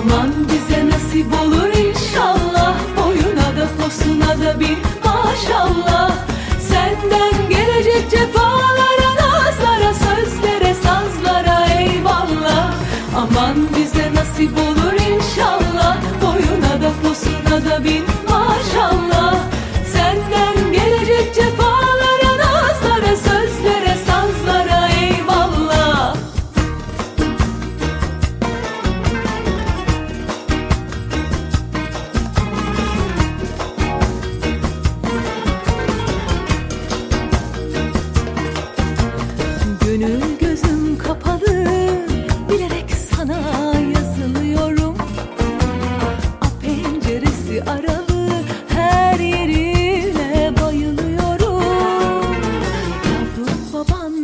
Aman bize nasip olur inşallah. Boyuna da posuna da bir maşallah. Senden gelecek cefalara Nazlara, sözlere, sazlara eyvallah. Aman bize nasip olur inşallah. Boyuna da posuna da bir aralı Her yerine bayılıyorum. Yavrum babam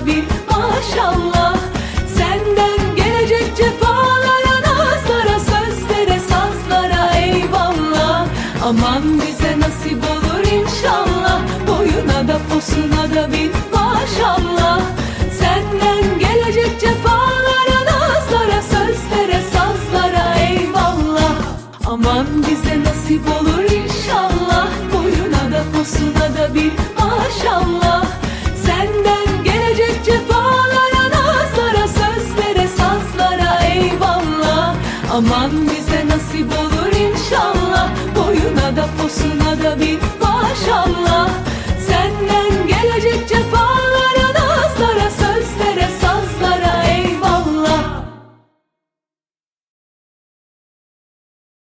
da bir maşallah. Senden gelecek cefalara Nazlara, sözlere, sazlara eyvallah. Aman bize nasip olur inşallah. Boyuna da posuna da bir maşallah. Senden gelecek cefalara Nazlara, sözlere, sazlara eyvallah. Aman bize nasip olur inşallah. Boyuna da posuna da maşallah Aman